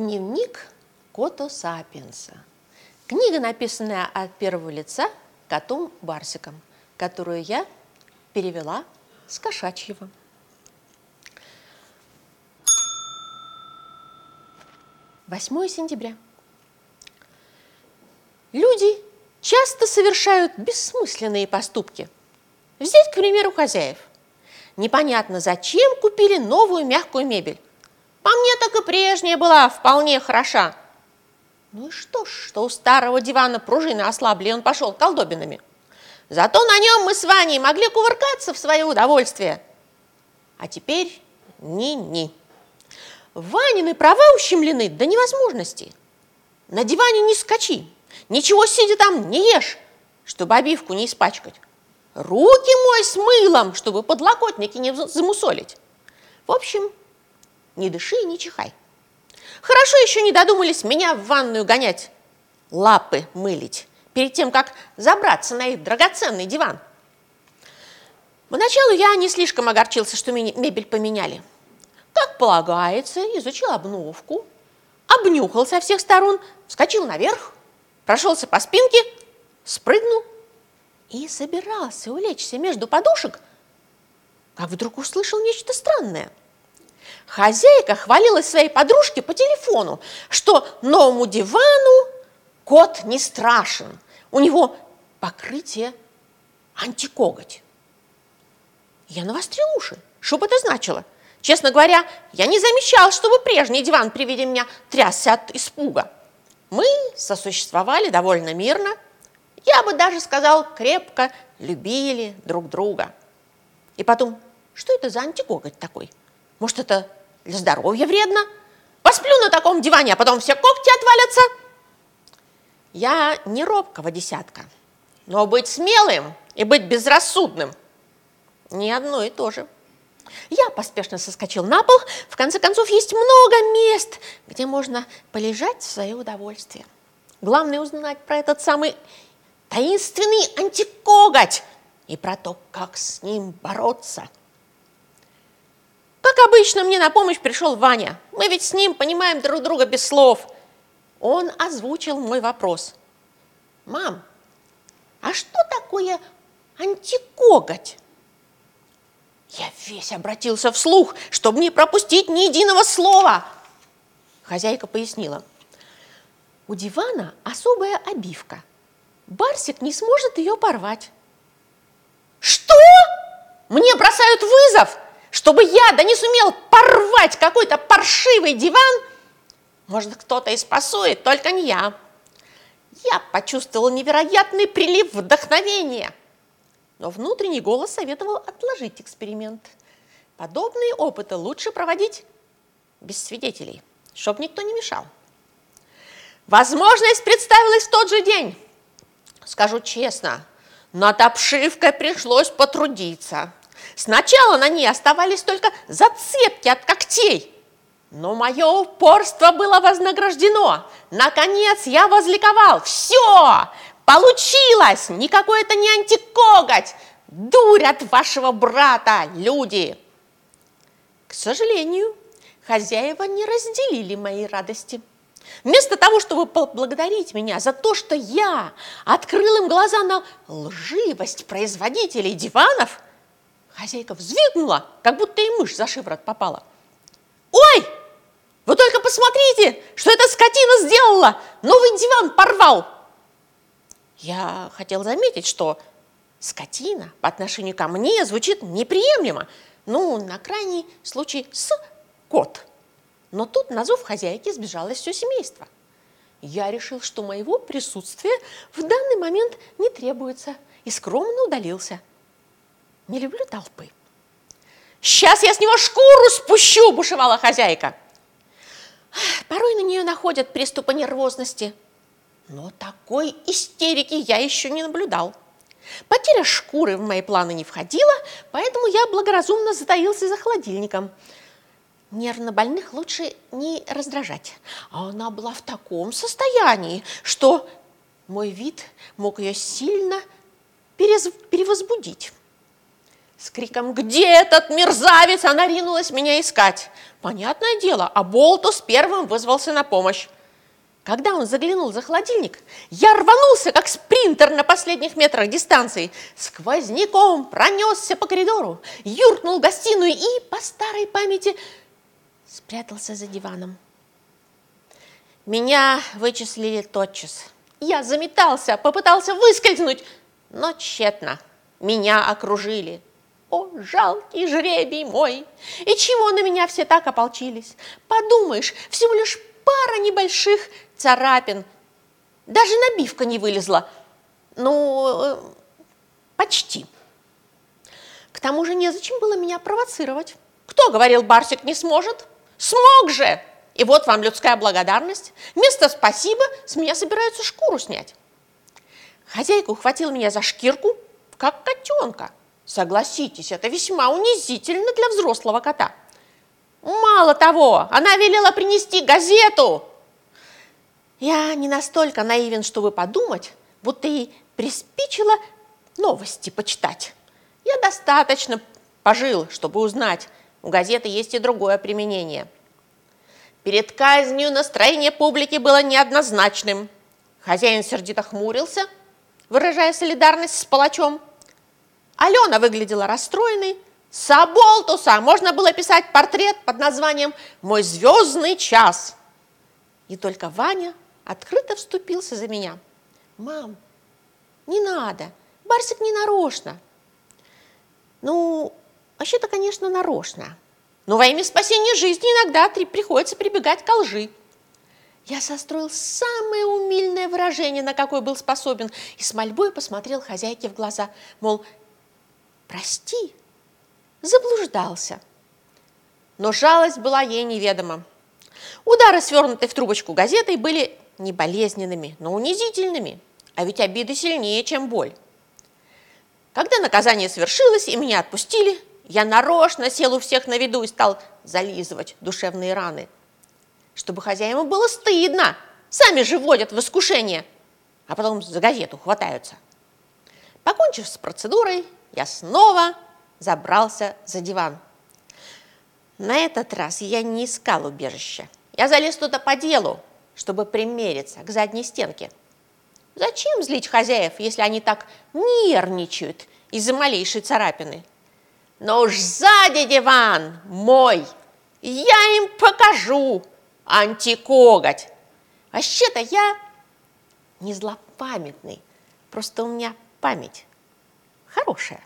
Дневник Кото Сапиенса. Книга, написанная от первого лица котом Барсиком, которую я перевела с кошачьего. Восьмое сентября. Люди часто совершают бессмысленные поступки. Взять, к примеру, хозяев. Непонятно, зачем купили новую мягкую мебель. По мне так и прежняя была вполне хороша. Ну и что ж, что у старого дивана пружины ослабли, он пошел колдобинами. Зато на нем мы с Ваней могли кувыркаться в свое удовольствие. А теперь ни-ни. Ванины права ущемлены до невозможности. На диване не скачи, ничего сидя там не ешь, чтобы обивку не испачкать. Руки мой с мылом, чтобы подлокотники не замусолить. В общем, не дыши и не чихай. Хорошо еще не додумались меня в ванную гонять, лапы мылить, перед тем, как забраться на их драгоценный диван. Поначалу я не слишком огорчился, что мебель поменяли. Как полагается, изучил обновку, обнюхал со всех сторон, вскочил наверх, прошелся по спинке, спрыгнул и собирался улечься между подушек, как вдруг услышал нечто странное – Хозяйка хвалилась своей подружке по телефону, что новому дивану кот не страшен. У него покрытие антикоготь. Я навострил уши. Что бы это значило? Честно говоря, я не замечал, чтобы прежний диван при виде меня трясся от испуга. Мы сосуществовали довольно мирно. Я бы даже сказал, крепко любили друг друга. И потом, что это за антикоготь такой? Может, это для здоровья вредно? Посплю на таком диване, а потом все когти отвалятся. Я не робкого десятка, но быть смелым и быть безрассудным не одно и то же. Я поспешно соскочил на пол. В конце концов, есть много мест, где можно полежать в свое удовольствие. Главное узнать про этот самый таинственный антикоготь и про то, как с ним бороться – обычно, мне на помощь пришел Ваня. Мы ведь с ним понимаем друг друга без слов. Он озвучил мой вопрос. «Мам, а что такое антикоготь?» Я весь обратился вслух, чтобы не пропустить ни единого слова. Хозяйка пояснила. У дивана особая обивка. Барсик не сможет ее порвать. Что? Мне бросают вызов? Чтобы я да не сумел порвать какой-то паршивый диван, может, кто-то и спасует, только не я. Я почувствовал невероятный прилив вдохновения, но внутренний голос советовал отложить эксперимент. Подобные опыты лучше проводить без свидетелей, чтобы никто не мешал. Возможность представилась в тот же день. Скажу честно, над обшивкой пришлось потрудиться – Сначала на ней оставались только зацепки от когтей, но мое упорство было вознаграждено. Наконец я возликовал. Все! Получилось! Никакой это не антикоготь! Дурь от вашего брата, люди! К сожалению, хозяева не разделили моей радости. Вместо того, чтобы поблагодарить меня за то, что я открыл им глаза на лживость производителей диванов – Хозяйка взвизгнула, как будто и мышь за шиворот попала. «Ой, вы только посмотрите, что эта скотина сделала! Новый диван порвал!» Я хотел заметить, что скотина по отношению ко мне звучит неприемлемо. Ну, на крайний случай с кот. Но тут на зов хозяйки сбежалось все семейство. Я решил, что моего присутствия в данный момент не требуется, и скромно удалился – не люблю толпы. «Сейчас я с него шкуру спущу!» – бушевала хозяйка. Порой на нее находят приступы нервозности. Но такой истерики я еще не наблюдал. Потеря шкуры в мои планы не входила, поэтому я благоразумно затаился за холодильником. Нервно больных лучше не раздражать. А она была в таком состоянии, что мой вид мог ее сильно перевозбудить. С криком «Где этот мерзавец?» она ринулась меня искать. Понятное дело, а Болтус первым вызвался на помощь. Когда он заглянул за холодильник, я рванулся, как спринтер на последних метрах дистанции. Сквозняком пронесся по коридору, юркнул в гостиную и, по старой памяти, спрятался за диваном. Меня вычислили тотчас. Я заметался, попытался выскользнуть, но тщетно. Меня окружили. О, жалкий жребий мой! И чего на меня все так ополчились? Подумаешь, всего лишь пара небольших царапин. Даже набивка не вылезла. Ну, э, почти. К тому же незачем было меня провоцировать. Кто говорил, Барсик не сможет? Смог же! И вот вам людская благодарность. Вместо спасибо с меня собираются шкуру снять. Хозяйка ухватила меня за шкирку, как котенка. Согласитесь, это весьма унизительно для взрослого кота. Мало того, она велела принести газету. Я не настолько наивен, чтобы подумать, будто ей приспичило новости почитать. Я достаточно пожил, чтобы узнать, у газеты есть и другое применение – Перед казнью настроение публики было неоднозначным. Хозяин сердито хмурился, выражая солидарность с палачом. Алена выглядела расстроенной. С Аболтуса можно было писать портрет под названием «Мой звездный час». И только Ваня открыто вступился за меня. «Мам, не надо, Барсик не нарочно». «Ну, вообще-то, конечно, нарочно». Но во имя спасения жизни иногда приходится прибегать к лжи. Я состроил самое умильное выражение, на какое был способен, и с мольбой посмотрел хозяйке в глаза, мол, прости, заблуждался. Но жалость была ей неведома. Удары, свернутые в трубочку газетой, были не болезненными, но унизительными, а ведь обиды сильнее, чем боль. Когда наказание свершилось и меня отпустили, я нарочно сел у всех на виду и стал зализывать душевные раны, чтобы хозяевам было стыдно. Сами же вводят в искушение, а потом за газету хватаются. Покончив с процедурой, я снова забрался за диван. На этот раз я не искал убежища. Я залез туда по делу, чтобы примериться к задней стенке. Зачем злить хозяев, если они так нервничают из-за малейшей царапины? Но уж сзади диван мой, я им покажу антикоготь. Вообще-то я не злопамятный, просто у меня память хорошая.